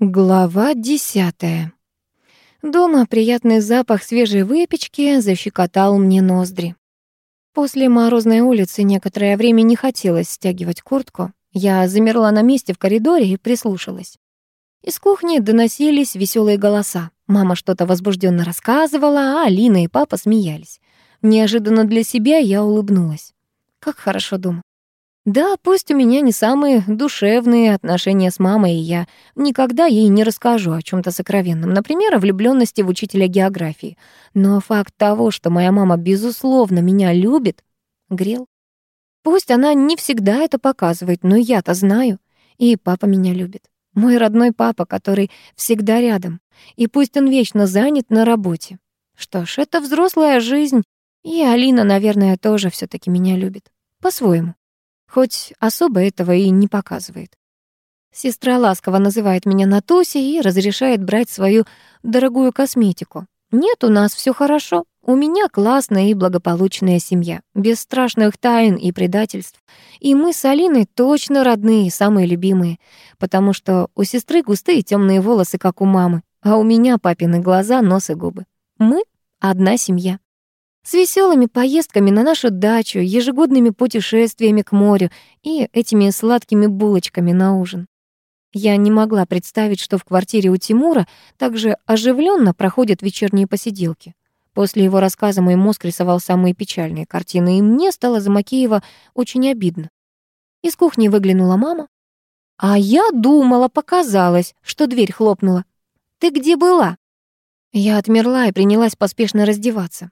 Глава десятая. Дома приятный запах свежей выпечки защекотал мне ноздри. После морозной улицы некоторое время не хотелось стягивать куртку. Я замерла на месте в коридоре и прислушалась. Из кухни доносились веселые голоса. Мама что-то возбужденно рассказывала, а Алина и папа смеялись. Неожиданно для себя я улыбнулась. Как хорошо дома. Да, пусть у меня не самые душевные отношения с мамой, и я никогда ей не расскажу о чем то сокровенном, например, о влюбленности в учителя географии. Но факт того, что моя мама, безусловно, меня любит, грел. Пусть она не всегда это показывает, но я-то знаю. И папа меня любит. Мой родной папа, который всегда рядом. И пусть он вечно занят на работе. Что ж, это взрослая жизнь, и Алина, наверное, тоже все таки меня любит. По-своему хоть особо этого и не показывает. Сестра ласково называет меня Натуси и разрешает брать свою дорогую косметику. Нет, у нас все хорошо. У меня классная и благополучная семья, без страшных тайн и предательств. И мы с Алиной точно родные, самые любимые, потому что у сестры густые темные волосы, как у мамы, а у меня папины глаза, нос и губы. Мы — одна семья. С веселыми поездками на нашу дачу, ежегодными путешествиями к морю и этими сладкими булочками на ужин. Я не могла представить, что в квартире у Тимура также оживленно проходят вечерние посиделки. После его рассказа мой мозг рисовал самые печальные картины, и мне стало за Макеева очень обидно. Из кухни выглянула мама. А я думала, показалось, что дверь хлопнула. «Ты где была?» Я отмерла и принялась поспешно раздеваться.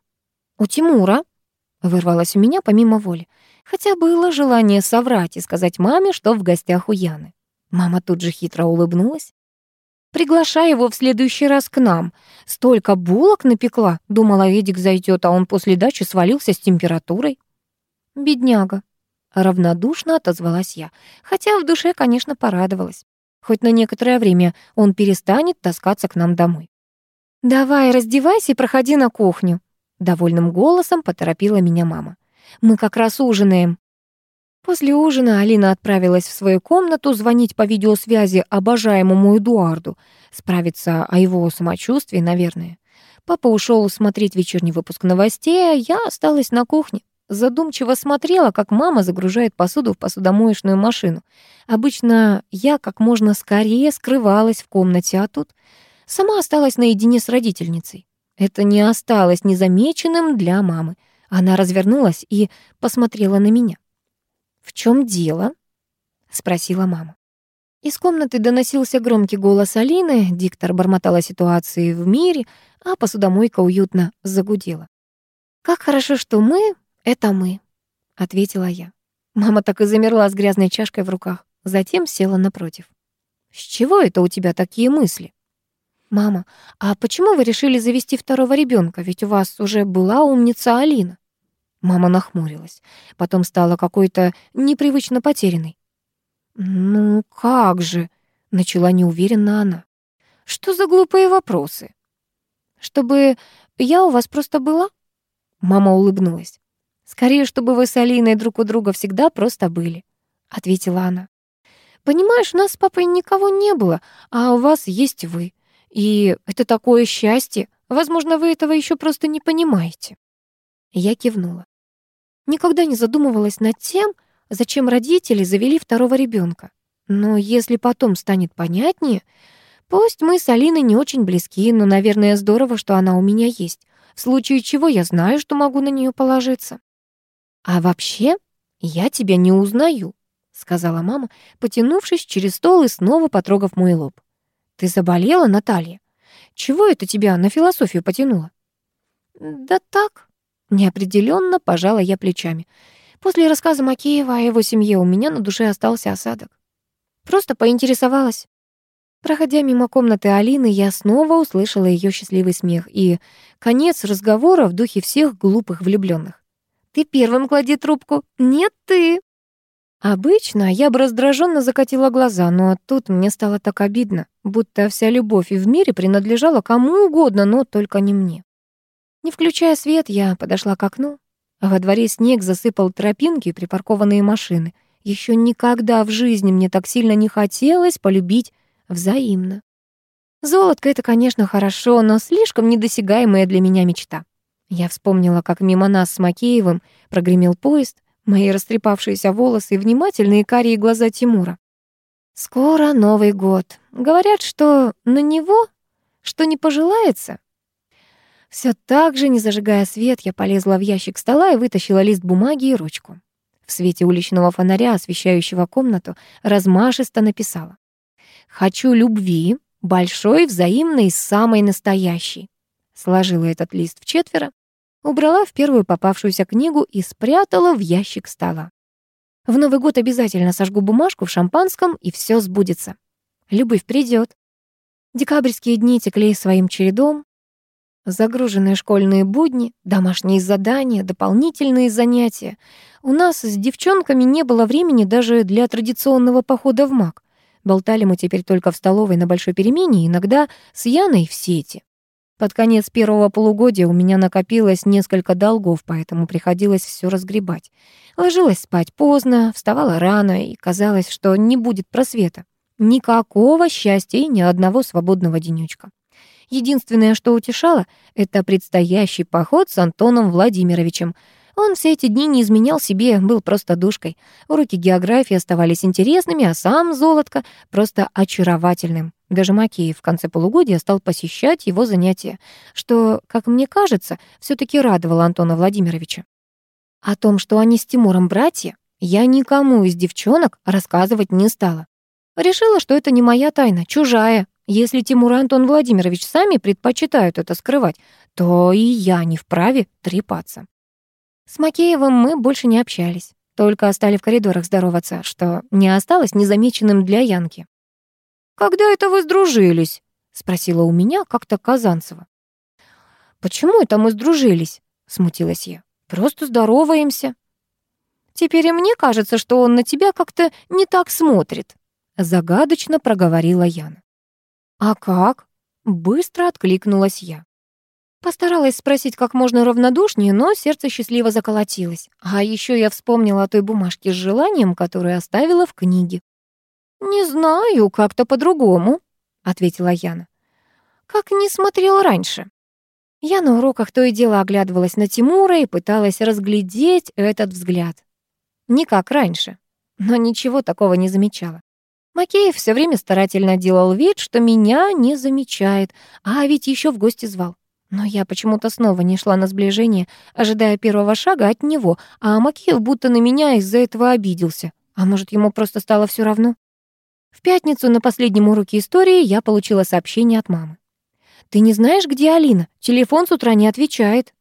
«У Тимура», — вырвалось у меня помимо воли. Хотя было желание соврать и сказать маме, что в гостях у Яны. Мама тут же хитро улыбнулась. «Приглашай его в следующий раз к нам. Столько булок напекла. Думала, Эдик зайдет, а он после дачи свалился с температурой». «Бедняга», — равнодушно отозвалась я, хотя в душе, конечно, порадовалась. Хоть на некоторое время он перестанет таскаться к нам домой. «Давай, раздевайся и проходи на кухню», Довольным голосом поторопила меня мама. «Мы как раз ужинаем». После ужина Алина отправилась в свою комнату звонить по видеосвязи обожаемому Эдуарду, справиться о его самочувствии, наверное. Папа ушел смотреть вечерний выпуск новостей, а я осталась на кухне. Задумчиво смотрела, как мама загружает посуду в посудомоечную машину. Обычно я как можно скорее скрывалась в комнате, а тут сама осталась наедине с родительницей. Это не осталось незамеченным для мамы. Она развернулась и посмотрела на меня. «В чем дело?» — спросила мама. Из комнаты доносился громкий голос Алины, диктор бормотала ситуации в мире, а посудомойка уютно загудела. «Как хорошо, что мы — это мы», — ответила я. Мама так и замерла с грязной чашкой в руках, затем села напротив. «С чего это у тебя такие мысли?» «Мама, а почему вы решили завести второго ребенка? Ведь у вас уже была умница Алина». Мама нахмурилась, потом стала какой-то непривычно потерянной. «Ну как же?» — начала неуверенно она. «Что за глупые вопросы?» «Чтобы я у вас просто была?» Мама улыбнулась. «Скорее, чтобы вы с Алиной друг у друга всегда просто были», — ответила она. «Понимаешь, у нас с папой никого не было, а у вас есть вы. И это такое счастье. Возможно, вы этого еще просто не понимаете. Я кивнула. Никогда не задумывалась над тем, зачем родители завели второго ребенка. Но если потом станет понятнее, пусть мы с Алиной не очень близки, но, наверное, здорово, что она у меня есть, в случае чего я знаю, что могу на нее положиться. А вообще, я тебя не узнаю, сказала мама, потянувшись через стол и снова потрогав мой лоб. Ты заболела, Наталья? Чего это тебя на философию потянуло? Да так, неопределенно пожала я плечами. После рассказа Макеева о его семье у меня на душе остался осадок. Просто поинтересовалась. Проходя мимо комнаты Алины, я снова услышала ее счастливый смех и конец разговора в духе всех глупых влюбленных. «Ты первым клади трубку, нет ты!» Обычно я бы раздраженно закатила глаза, но тут мне стало так обидно, будто вся любовь и в мире принадлежала кому угодно, но только не мне. Не включая свет, я подошла к окну. Во дворе снег засыпал тропинки и припаркованные машины. Еще никогда в жизни мне так сильно не хотелось полюбить взаимно. Золотко — это, конечно, хорошо, но слишком недосягаемая для меня мечта. Я вспомнила, как мимо нас с Макеевым прогремел поезд, мои растрепавшиеся волосы и внимательные карие глаза Тимура. Скоро Новый год. Говорят, что на него что не пожелается. Все так же, не зажигая свет, я полезла в ящик стола и вытащила лист бумаги и ручку. В свете уличного фонаря, освещающего комнату, размашисто написала. «Хочу любви, большой, взаимной, самой настоящей». Сложила этот лист в четверо, убрала в первую попавшуюся книгу и спрятала в ящик стола. В Новый год обязательно сожгу бумажку в шампанском, и все сбудется. Любовь придет. Декабрьские дни текли своим чередом. Загруженные школьные будни, домашние задания, дополнительные занятия. У нас с девчонками не было времени даже для традиционного похода в МАК. Болтали мы теперь только в столовой на большой перемене, иногда с Яной в сети. Под конец первого полугодия у меня накопилось несколько долгов, поэтому приходилось все разгребать. Ложилась спать поздно, вставала рано, и казалось, что не будет просвета. Никакого счастья и ни одного свободного денечка. Единственное, что утешало, это предстоящий поход с Антоном Владимировичем. Он все эти дни не изменял себе, был просто душкой. Уроки географии оставались интересными, а сам Золотко просто очаровательным. Даже Макеев в конце полугодия стал посещать его занятия, что, как мне кажется, все таки радовало Антона Владимировича. О том, что они с Тимуром братья, я никому из девчонок рассказывать не стала. Решила, что это не моя тайна, чужая. Если Тимур и Антон Владимирович сами предпочитают это скрывать, то и я не вправе трепаться. С Макеевым мы больше не общались, только стали в коридорах здороваться, что не осталось незамеченным для Янки. «Когда это вы сдружились?» — спросила у меня как-то Казанцева. «Почему это мы сдружились?» — смутилась я. «Просто здороваемся». «Теперь и мне кажется, что он на тебя как-то не так смотрит», — загадочно проговорила Яна. «А как?» — быстро откликнулась я. Постаралась спросить как можно равнодушнее, но сердце счастливо заколотилось. А еще я вспомнила о той бумажке с желанием, которую оставила в книге. «Не знаю, как-то по-другому», — ответила Яна. «Как не смотрел раньше». Я на уроках то и дело оглядывалась на Тимура и пыталась разглядеть этот взгляд. Не как раньше, но ничего такого не замечала. Макеев все время старательно делал вид, что меня не замечает, а ведь еще в гости звал. Но я почему-то снова не шла на сближение, ожидая первого шага от него, а Макеев будто на меня из-за этого обиделся. А может, ему просто стало все равно? В пятницу на последнем уроке истории я получила сообщение от мамы. «Ты не знаешь, где Алина? Телефон с утра не отвечает».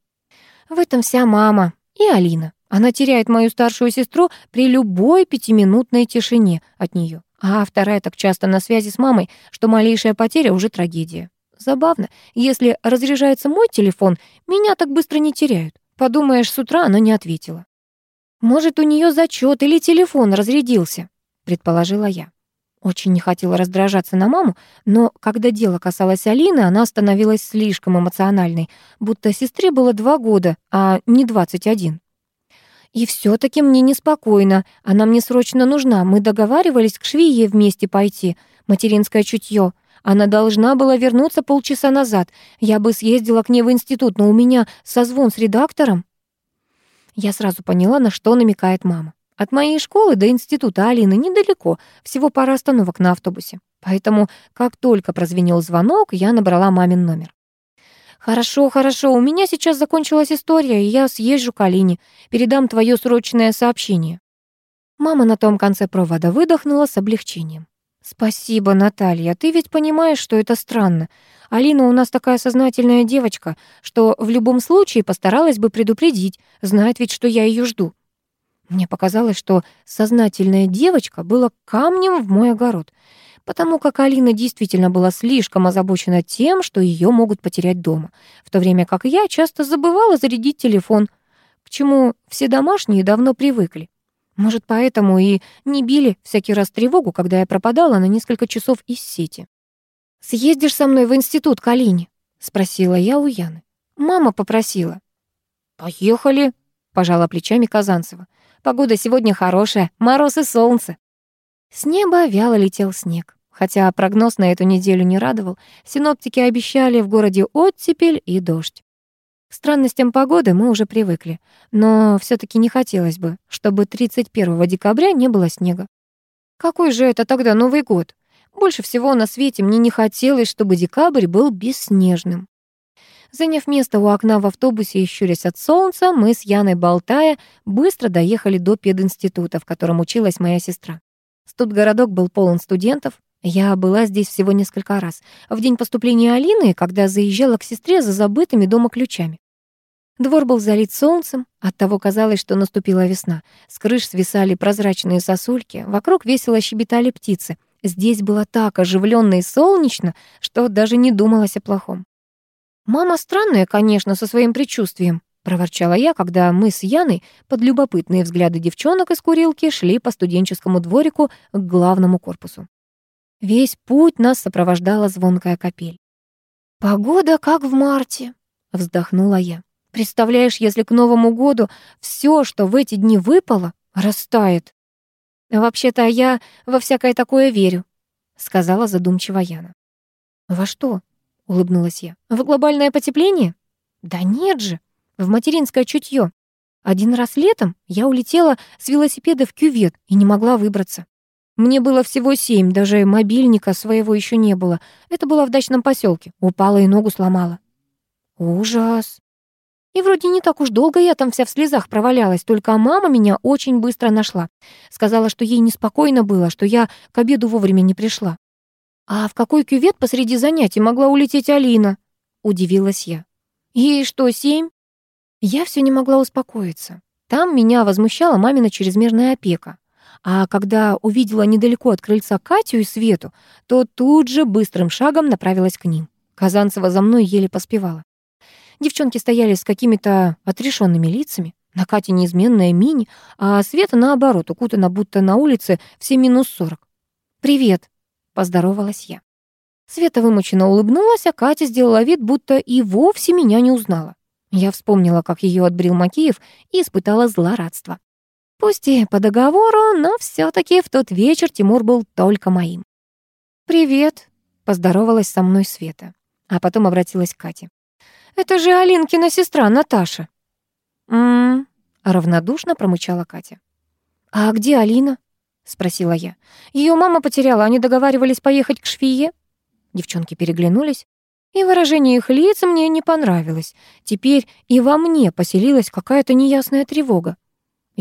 В этом вся мама и Алина. Она теряет мою старшую сестру при любой пятиминутной тишине от нее. А вторая так часто на связи с мамой, что малейшая потеря уже трагедия. Забавно, если разряжается мой телефон, меня так быстро не теряют. Подумаешь, с утра она не ответила. «Может, у нее зачет или телефон разрядился», — предположила я. Очень не хотела раздражаться на маму, но когда дело касалось Алины, она становилась слишком эмоциональной, будто сестре было два года, а не двадцать один. И все таки мне неспокойно. Она мне срочно нужна. Мы договаривались к швее вместе пойти. Материнское чутье. Она должна была вернуться полчаса назад. Я бы съездила к ней в институт, но у меня созвон с редактором. Я сразу поняла, на что намекает мама. От моей школы до института Алины недалеко, всего пара остановок на автобусе. Поэтому, как только прозвенел звонок, я набрала мамин номер. «Хорошо, хорошо, у меня сейчас закончилась история, и я съезжу к Алине, передам твое срочное сообщение». Мама на том конце провода выдохнула с облегчением. «Спасибо, Наталья, ты ведь понимаешь, что это странно. Алина у нас такая сознательная девочка, что в любом случае постаралась бы предупредить, знает ведь, что я ее жду». Мне показалось, что сознательная девочка была камнем в мой огород потому как Алина действительно была слишком озабочена тем, что ее могут потерять дома, в то время как я часто забывала зарядить телефон, к чему все домашние давно привыкли. Может, поэтому и не били всякий раз тревогу, когда я пропадала на несколько часов из сети. «Съездишь со мной в институт к Алине?» — спросила я у Яны. Мама попросила. «Поехали», — пожала плечами Казанцева. «Погода сегодня хорошая, мороз и солнце». С неба вяло летел снег. Хотя прогноз на эту неделю не радовал, синоптики обещали в городе оттепель и дождь. К странностям погоды мы уже привыкли, но все таки не хотелось бы, чтобы 31 декабря не было снега. Какой же это тогда Новый год? Больше всего на свете мне не хотелось, чтобы декабрь был бесснежным. Заняв место у окна в автобусе и щурясь от солнца, мы с Яной болтая быстро доехали до пединститута, в котором училась моя сестра. Студгородок был полон студентов. Я была здесь всего несколько раз. В день поступления Алины, когда заезжала к сестре за забытыми дома ключами. Двор был залит солнцем, оттого казалось, что наступила весна. С крыш свисали прозрачные сосульки, вокруг весело щебетали птицы. Здесь было так оживленно и солнечно, что даже не думалось о плохом. «Мама странная, конечно, со своим предчувствием», — проворчала я, когда мы с Яной под любопытные взгляды девчонок из курилки шли по студенческому дворику к главному корпусу. Весь путь нас сопровождала звонкая капель. «Погода как в марте», — вздохнула я. Представляешь, если к Новому году все, что в эти дни выпало, растает. Вообще-то я во всякое такое верю, сказала задумчиво Яна. Во что? улыбнулась я. В глобальное потепление? Да нет же, в материнское чутье. Один раз летом я улетела с велосипеда в кювет и не могла выбраться. Мне было всего семь, даже мобильника своего еще не было. Это было в дачном поселке. Упала и ногу сломала. Ужас. И вроде не так уж долго я там вся в слезах провалялась, только мама меня очень быстро нашла. Сказала, что ей неспокойно было, что я к обеду вовремя не пришла. «А в какой кювет посреди занятий могла улететь Алина?» — удивилась я. «Ей что, семь?» Я все не могла успокоиться. Там меня возмущала мамина чрезмерная опека. А когда увидела недалеко от крыльца Катю и Свету, то тут же быстрым шагом направилась к ним. Казанцева за мной еле поспевала. Девчонки стояли с какими-то отрешенными лицами. На Кате неизменная мини, а Света, наоборот, укутана будто на улице все минус сорок. «Привет», — поздоровалась я. Света вымученно улыбнулась, а Катя сделала вид, будто и вовсе меня не узнала. Я вспомнила, как ее отбрил Макеев, и испытала злорадство. Пусть и по договору, но все таки в тот вечер Тимур был только моим. «Привет», — поздоровалась со мной Света, а потом обратилась к Кате. Это же Алинкина сестра Наташа». «М-м-м», равнодушно промычала Катя. «А где Алина?» — спросила я. Ее мама потеряла, они договаривались поехать к швее?» Девчонки переглянулись, и выражение их лиц мне не понравилось. Теперь и во мне поселилась какая-то неясная тревога.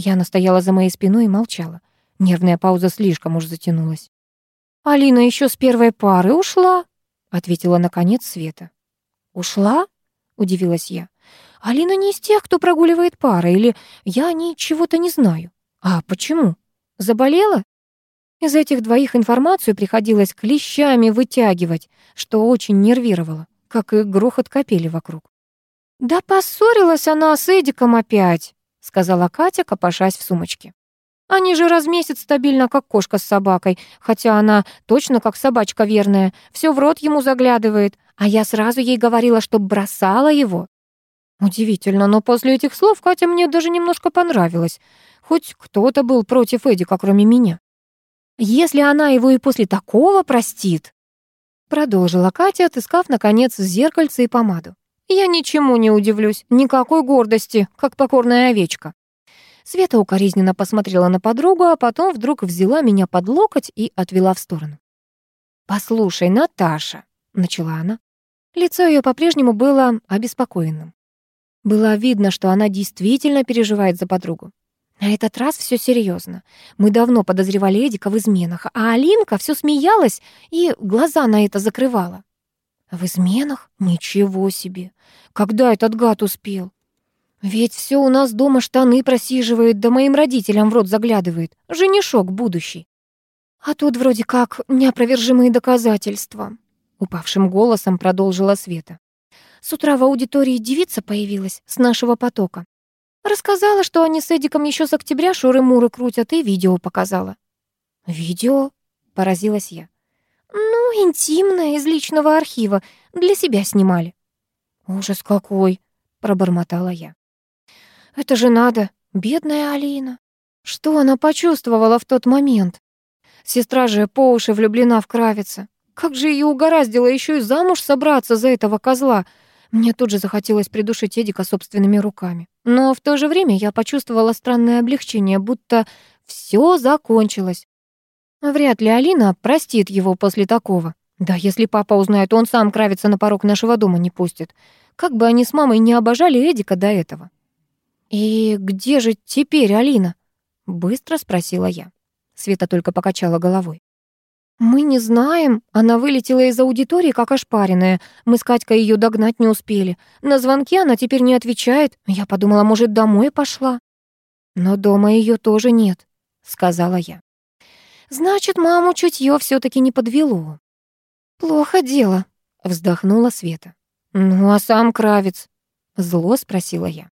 Я настояла за моей спиной и молчала. Нервная пауза слишком уж затянулась. «Алина еще с первой пары ушла», — ответила наконец Света. «Ушла?» удивилась я. Алина не из тех, кто прогуливает пары, или я о ней чего-то не знаю. А почему? Заболела? Из этих двоих информацию приходилось клещами вытягивать, что очень нервировало, как и грохот капели вокруг. «Да поссорилась она с Эдиком опять», — сказала Катя, копошась в сумочке. «Они же раз в месяц стабильно, как кошка с собакой, хотя она точно как собачка верная, все в рот ему заглядывает, а я сразу ей говорила, что бросала его. Удивительно, но после этих слов Катя мне даже немножко понравилась. Хоть кто-то был против Эдика, кроме меня. Если она его и после такого простит, продолжила Катя, отыскав, наконец, зеркальце и помаду. Я ничему не удивлюсь, никакой гордости, как покорная овечка. Света укоризненно посмотрела на подругу, а потом вдруг взяла меня под локоть и отвела в сторону. «Послушай, Наташа», — начала она, Лицо ее по-прежнему было обеспокоенным. Было видно, что она действительно переживает за подругу. На этот раз все серьезно. Мы давно подозревали Эдика в изменах, а Алинка все смеялась и глаза на это закрывала. В изменах? Ничего себе. Когда этот гад успел? Ведь все у нас дома штаны просиживает, да моим родителям в рот заглядывает. Женишок будущий. А тут вроде как неопровержимые доказательства. Упавшим голосом продолжила Света. С утра в аудитории девица появилась с нашего потока. Рассказала, что они с Эдиком еще с октября шуры-муры крутят, и видео показала. «Видео?» — поразилась я. «Ну, интимное, из личного архива. Для себя снимали». «Ужас какой!» — пробормотала я. «Это же надо, бедная Алина. Что она почувствовала в тот момент?» Сестра же по уши влюблена в Кравица. Как же ее угораздило еще и замуж собраться за этого козла. Мне тут же захотелось придушить Эдика собственными руками. Но в то же время я почувствовала странное облегчение, будто все закончилось. Вряд ли Алина простит его после такого. Да, если папа узнает, он сам Кравица на порог нашего дома не пустит. Как бы они с мамой не обожали Эдика до этого. «И где же теперь Алина?» — быстро спросила я. Света только покачала головой. «Мы не знаем. Она вылетела из аудитории, как ошпаренная. Мы с Катькой ее догнать не успели. На звонки она теперь не отвечает. Я подумала, может, домой пошла». «Но дома ее тоже нет», — сказала я. «Значит, маму чутье все таки не подвело». «Плохо дело», — вздохнула Света. «Ну, а сам Кравец?» — зло спросила я.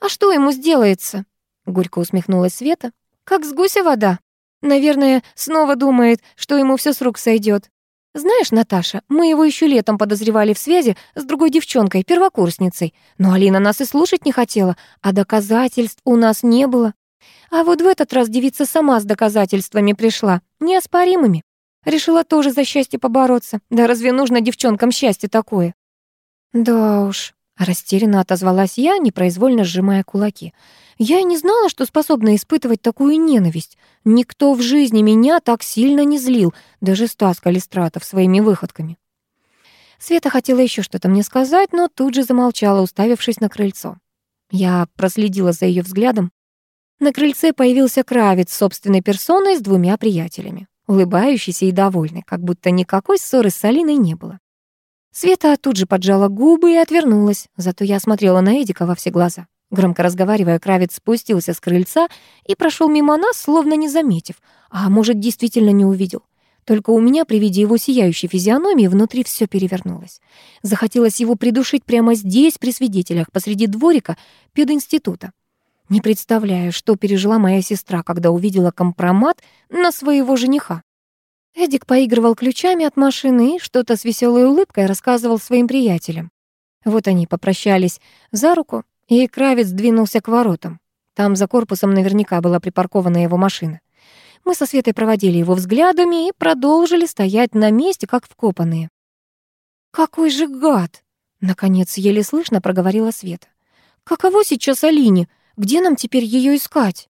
«А что ему сделается?» — горько усмехнулась Света. «Как с гуся вода. Наверное, снова думает, что ему все с рук сойдет. Знаешь, Наташа, мы его еще летом подозревали в связи с другой девчонкой, первокурсницей. Но Алина нас и слушать не хотела, а доказательств у нас не было. А вот в этот раз девица сама с доказательствами пришла, неоспоримыми. Решила тоже за счастье побороться. Да разве нужно девчонкам счастье такое? Да уж, Растерянно отозвалась я, непроизвольно сжимая кулаки. Я и не знала, что способна испытывать такую ненависть. Никто в жизни меня так сильно не злил, даже Стас Калистратов своими выходками. Света хотела еще что-то мне сказать, но тут же замолчала, уставившись на крыльцо. Я проследила за ее взглядом. На крыльце появился Кравец собственной персоной с двумя приятелями, улыбающийся и довольный, как будто никакой ссоры с Алиной не было. Света тут же поджала губы и отвернулась, зато я смотрела на Эдика во все глаза. Громко разговаривая, Кравец спустился с крыльца и прошел мимо нас, словно не заметив, а может, действительно не увидел. Только у меня при виде его сияющей физиономии внутри все перевернулось. Захотелось его придушить прямо здесь, при свидетелях, посреди дворика пединститута. Не представляю, что пережила моя сестра, когда увидела компромат на своего жениха. Эдик поигрывал ключами от машины и что-то с веселой улыбкой рассказывал своим приятелям. Вот они попрощались за руку, и Кравец двинулся к воротам. Там за корпусом наверняка была припаркована его машина. Мы со Светой проводили его взглядами и продолжили стоять на месте, как вкопанные. «Какой же гад!» — наконец еле слышно проговорила Света. «Каково сейчас Алине? Где нам теперь ее искать?»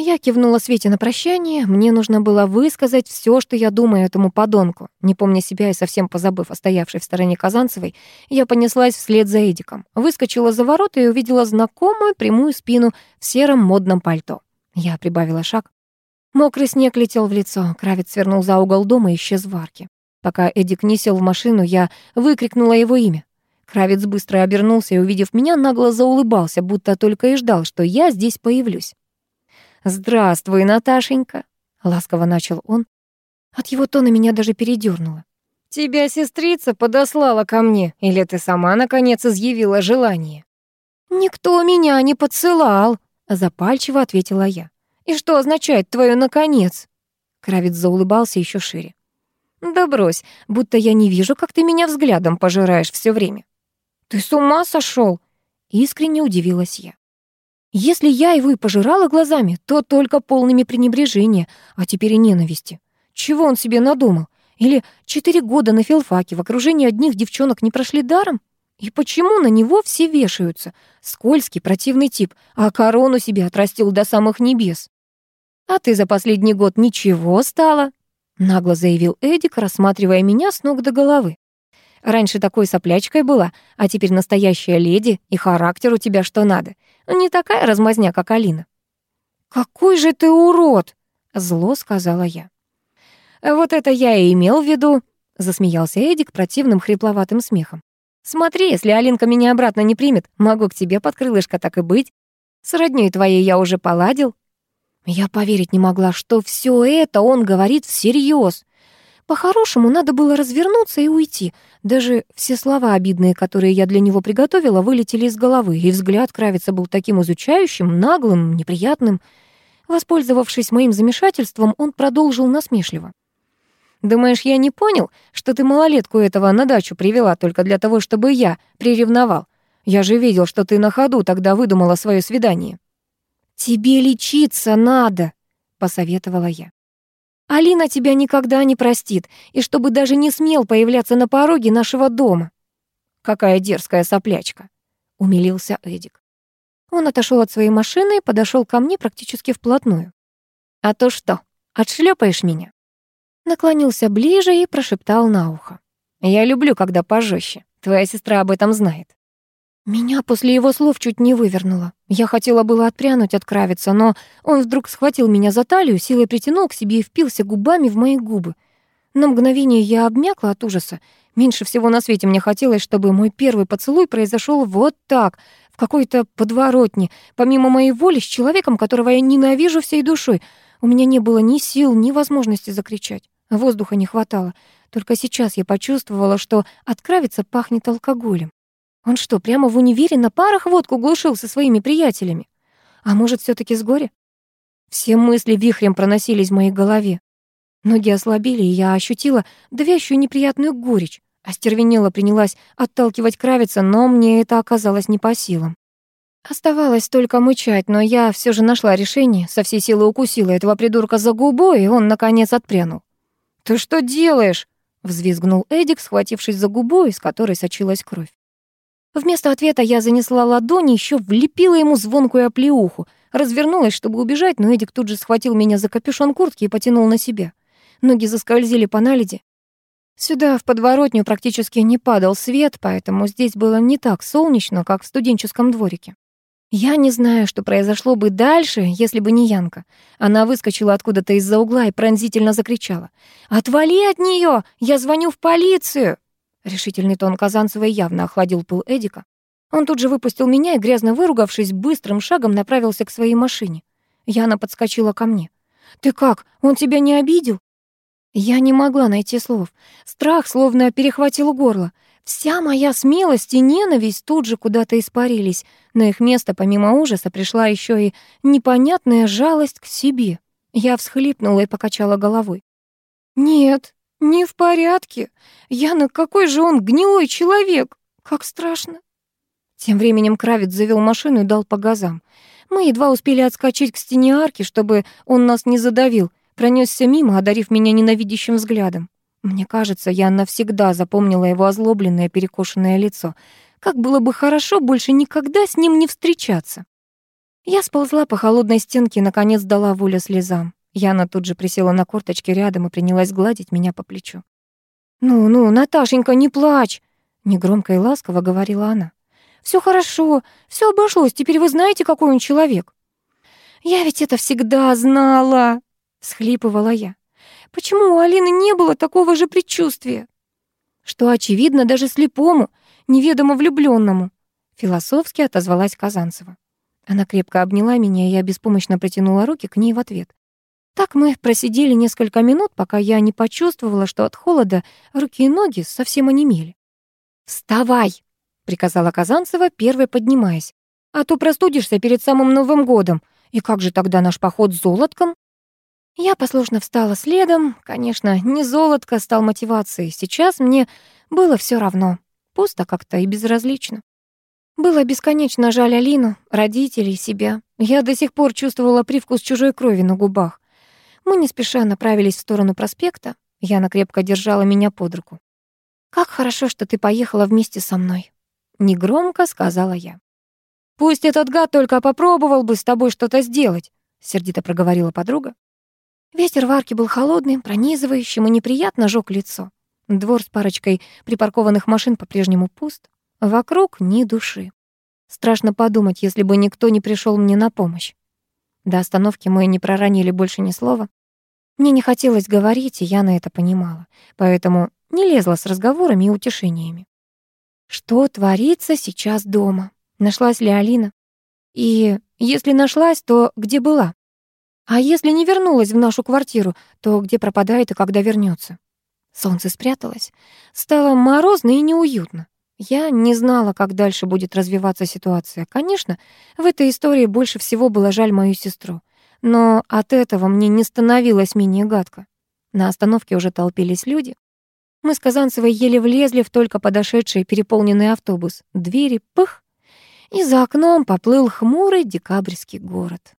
Я кивнула Свете на прощание. Мне нужно было высказать все, что я думаю этому подонку. Не помня себя и совсем позабыв о стоявшей в стороне Казанцевой, я понеслась вслед за Эдиком. Выскочила за ворота и увидела знакомую прямую спину в сером модном пальто. Я прибавила шаг. Мокрый снег летел в лицо. Кравец свернул за угол дома и исчез в арке. Пока Эдик не сел в машину, я выкрикнула его имя. Кравец быстро обернулся и, увидев меня, нагло заулыбался, будто только и ждал, что я здесь появлюсь. «Здравствуй, Наташенька», — ласково начал он. От его тона меня даже передёрнуло. «Тебя сестрица подослала ко мне, или ты сама, наконец, изъявила желание?» «Никто меня не подсылал», — запальчиво ответила я. «И что означает твое «наконец»?» Кравец заулыбался еще шире. «Да брось, будто я не вижу, как ты меня взглядом пожираешь все время». «Ты с ума сошел? Искренне удивилась я. Если я его и пожирала глазами, то только полными пренебрежения, а теперь и ненависти. Чего он себе надумал? Или четыре года на филфаке в окружении одних девчонок не прошли даром? И почему на него все вешаются? Скользкий, противный тип, а корону себе отрастил до самых небес. «А ты за последний год ничего стала?» — нагло заявил Эдик, рассматривая меня с ног до головы. Раньше такой соплячкой была, а теперь настоящая леди, и характер у тебя что надо. Не такая размазня, как Алина». «Какой же ты урод!» — зло сказала я. «Вот это я и имел в виду», — засмеялся Эдик противным хрипловатым смехом. «Смотри, если Алинка меня обратно не примет, могу к тебе под крылышко так и быть. С роднёй твоей я уже поладил». Я поверить не могла, что все это он говорит всерьез. По-хорошему, надо было развернуться и уйти. Даже все слова обидные, которые я для него приготовила, вылетели из головы, и взгляд Кравица был таким изучающим, наглым, неприятным. Воспользовавшись моим замешательством, он продолжил насмешливо. «Думаешь, я не понял, что ты малолетку этого на дачу привела только для того, чтобы я приревновал? Я же видел, что ты на ходу тогда выдумала свое свидание». «Тебе лечиться надо», — посоветовала я. Алина тебя никогда не простит, и чтобы даже не смел появляться на пороге нашего дома». «Какая дерзкая соплячка», — умилился Эдик. Он отошел от своей машины и подошел ко мне практически вплотную. «А то что, отшлепаешь меня?» Наклонился ближе и прошептал на ухо. «Я люблю, когда пожестче. Твоя сестра об этом знает». Меня после его слов чуть не вывернуло. Я хотела было отпрянуть от Кравица, но он вдруг схватил меня за талию, силой притянул к себе и впился губами в мои губы. На мгновение я обмякла от ужаса. Меньше всего на свете мне хотелось, чтобы мой первый поцелуй произошел вот так, в какой-то подворотне, помимо моей воли, с человеком, которого я ненавижу всей душой. У меня не было ни сил, ни возможности закричать. Воздуха не хватало. Только сейчас я почувствовала, что от Кравица пахнет алкоголем. Он что, прямо в универе на парах водку глушил со своими приятелями? А может, все таки с горя? Все мысли вихрем проносились в моей голове. Ноги ослабели, и я ощутила давящую неприятную горечь. Остервенела принялась отталкивать кравица, но мне это оказалось не по силам. Оставалось только мычать, но я все же нашла решение, со всей силы укусила этого придурка за губу, и он, наконец, отпрянул. «Ты что делаешь?» — взвизгнул Эдик, схватившись за губу, из которой сочилась кровь. Вместо ответа я занесла ладони, еще влепила ему звонкую оплеуху, развернулась, чтобы убежать, но Эдик тут же схватил меня за капюшон куртки и потянул на себя. Ноги заскользили по наледи. Сюда, в подворотню, практически не падал свет, поэтому здесь было не так солнечно, как в студенческом дворике. Я не знаю, что произошло бы дальше, если бы не Янка. Она выскочила откуда-то из-за угла и пронзительно закричала. «Отвали от нее! Я звоню в полицию!» Решительный тон Казанцевой явно охладил пыл Эдика. Он тут же выпустил меня и, грязно выругавшись, быстрым шагом направился к своей машине. Яна подскочила ко мне. «Ты как? Он тебя не обидел?» Я не могла найти слов. Страх словно перехватил горло. Вся моя смелость и ненависть тут же куда-то испарились. На их место, помимо ужаса, пришла еще и непонятная жалость к себе. Я всхлипнула и покачала головой. «Нет, «Не в порядке. Яна, какой же он гнилой человек! Как страшно!» Тем временем Кравец завел машину и дал по газам. Мы едва успели отскочить к стене арки, чтобы он нас не задавил, пронесся мимо, одарив меня ненавидящим взглядом. Мне кажется, я навсегда запомнила его озлобленное перекошенное лицо. Как было бы хорошо больше никогда с ним не встречаться. Я сползла по холодной стенке и, наконец, дала волю слезам. Яна тут же присела на корточки рядом и принялась гладить меня по плечу. «Ну-ну, Наташенька, не плачь!» Негромко и ласково говорила она. «Всё хорошо, всё обошлось, теперь вы знаете, какой он человек». «Я ведь это всегда знала!» — схлипывала я. «Почему у Алины не было такого же предчувствия?» «Что очевидно даже слепому, неведомо влюблённому», — философски отозвалась Казанцева. Она крепко обняла меня, и я беспомощно протянула руки к ней в ответ. Так мы просидели несколько минут, пока я не почувствовала, что от холода руки и ноги совсем онемели. «Вставай!» — приказала Казанцева, первой поднимаясь. «А то простудишься перед самым Новым годом. И как же тогда наш поход с золотком?» Я послушно встала следом. Конечно, не золотко стал мотивацией. Сейчас мне было все равно. Пусто как-то и безразлично. Было бесконечно жаль Алину, родителей, себя. Я до сих пор чувствовала привкус чужой крови на губах. Мы не спеша направились в сторону проспекта. Яна крепко держала меня под руку. «Как хорошо, что ты поехала вместе со мной», — негромко сказала я. «Пусть этот гад только попробовал бы с тобой что-то сделать», — сердито проговорила подруга. Ветер в арке был холодным, пронизывающим и неприятно жёг лицо. Двор с парочкой припаркованных машин по-прежнему пуст. Вокруг ни души. Страшно подумать, если бы никто не пришел мне на помощь. До остановки мы не проронили больше ни слова. Мне не хотелось говорить, и я на это понимала, поэтому не лезла с разговорами и утешениями. Что творится сейчас дома? Нашлась ли Алина? И если нашлась, то где была? А если не вернулась в нашу квартиру, то где пропадает и когда вернется? Солнце спряталось. Стало морозно и неуютно. Я не знала, как дальше будет развиваться ситуация. Конечно, в этой истории больше всего было жаль мою сестру. Но от этого мне не становилось менее гадко. На остановке уже толпились люди. Мы с Казанцевой еле влезли в только подошедший переполненный автобус. Двери — пых, и за окном поплыл хмурый декабрьский город.